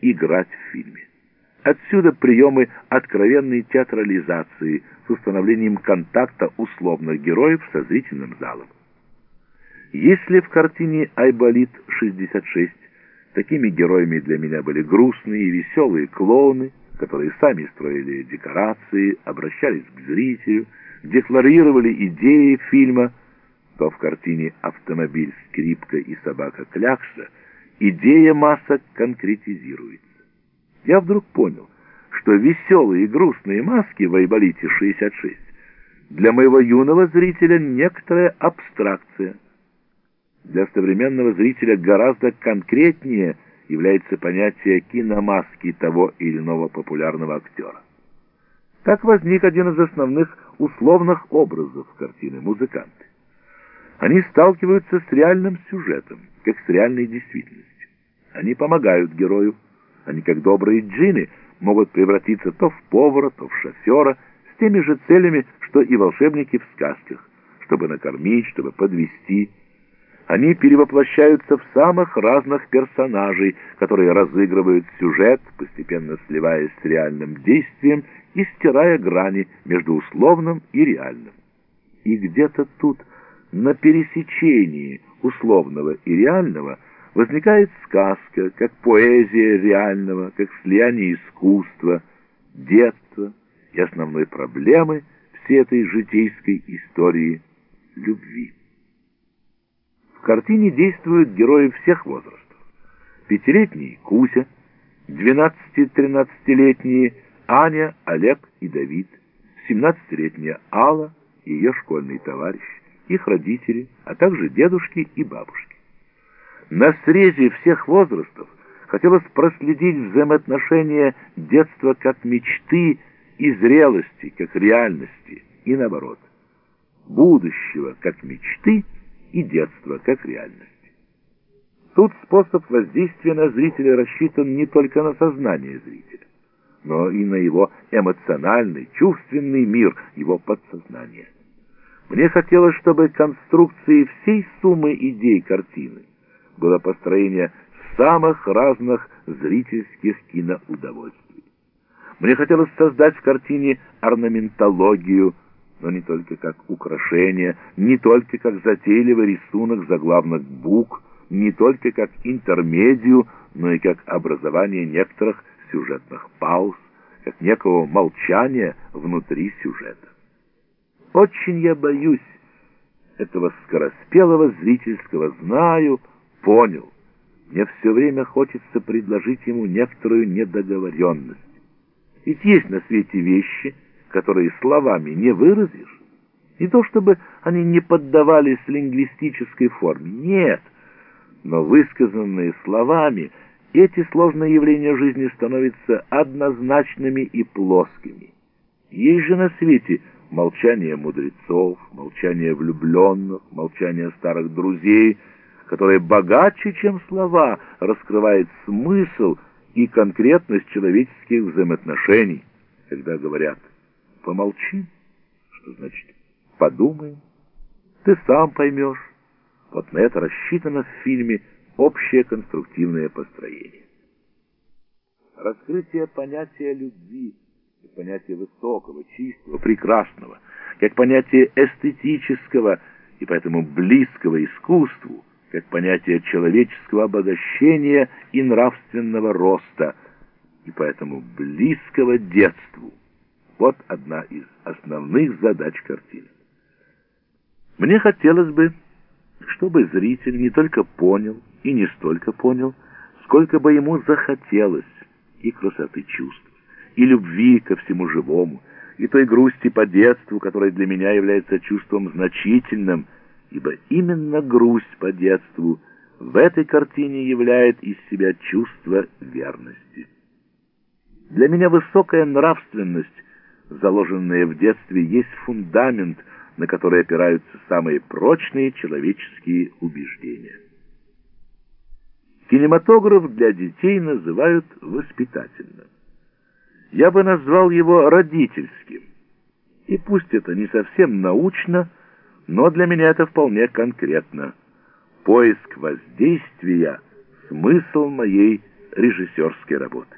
играть в фильме. Отсюда приемы откровенной театрализации с установлением контакта условных героев со зрительным залом. Если в картине «Айболит-66» такими героями для меня были грустные и веселые клоуны, которые сами строили декорации, обращались к зрителю, декларировали идеи фильма, то в картине «Автомобиль, скрипка и собака Клякса» идея масок конкретизируется. Я вдруг понял, что веселые и грустные маски в «Айболите 66» для моего юного зрителя некоторая абстракция. Для современного зрителя гораздо конкретнее является понятие киномаски того или иного популярного актера. Так возник один из основных условных образов картины «Музыканты». Они сталкиваются с реальным сюжетом, как с реальной действительностью. Они помогают герою. Они, как добрые джинны, могут превратиться то в повара, то в шофера, с теми же целями, что и волшебники в сказках, чтобы накормить, чтобы подвести. Они перевоплощаются в самых разных персонажей, которые разыгрывают сюжет, постепенно сливаясь с реальным действием и стирая грани между условным и реальным. И где-то тут, на пересечении условного и реального, возникает сказка, как поэзия реального, как слияние искусства, детства и основной проблемы всей этой житейской истории любви. В картине действуют герои всех возрастов. Пятилетний Куся, 12-13-летние Аня, Олег и Давид, 17-летняя Алла и ее школьный товарищ, их родители, а также дедушки и бабушки. На срезе всех возрастов хотелось проследить взаимоотношения детства как мечты и зрелости как реальности, и наоборот, будущего как мечты и детства как реальности. Тут способ воздействия на зрителя рассчитан не только на сознание зрителя, но и на его эмоциональный, чувственный мир, его подсознание. Мне хотелось, чтобы конструкции всей суммы идей картины было построение самых разных зрительских киноудовольствий. Мне хотелось создать в картине орнаментологию, но не только как украшение, не только как затейливый рисунок заглавных букв, не только как интермедию, но и как образование некоторых сюжетных пауз, как некого молчания внутри сюжета. Очень я боюсь этого скороспелого зрительского «знаю», понял. Мне все время хочется предложить ему некоторую недоговоренность. Ведь есть на свете вещи, которые словами не выразишь. Не то чтобы они не поддавались лингвистической форме, нет, но высказанные словами эти сложные явления жизни становятся однозначными и плоскими. Есть же на свете молчание мудрецов, молчание влюбленных, молчание старых друзей — которая богаче, чем слова, раскрывает смысл и конкретность человеческих взаимоотношений, когда говорят «помолчи», что значит «подумаем», ты сам поймешь. Вот на это рассчитано в фильме общее конструктивное построение. Раскрытие понятия любви, как понятия высокого, чистого, прекрасного, как понятие эстетического и поэтому близкого искусству, как понятие человеческого обогащения и нравственного роста, и поэтому близкого детству. Вот одна из основных задач картины. Мне хотелось бы, чтобы зритель не только понял и не столько понял, сколько бы ему захотелось и красоты чувств, и любви ко всему живому, и той грусти по детству, которая для меня является чувством значительным, ибо именно грусть по детству в этой картине являет из себя чувство верности. Для меня высокая нравственность, заложенная в детстве, есть фундамент, на который опираются самые прочные человеческие убеждения. Кинематограф для детей называют воспитательным. Я бы назвал его родительским. И пусть это не совсем научно, но для меня это вполне конкретно. Поиск воздействия — смысл моей режиссерской работы.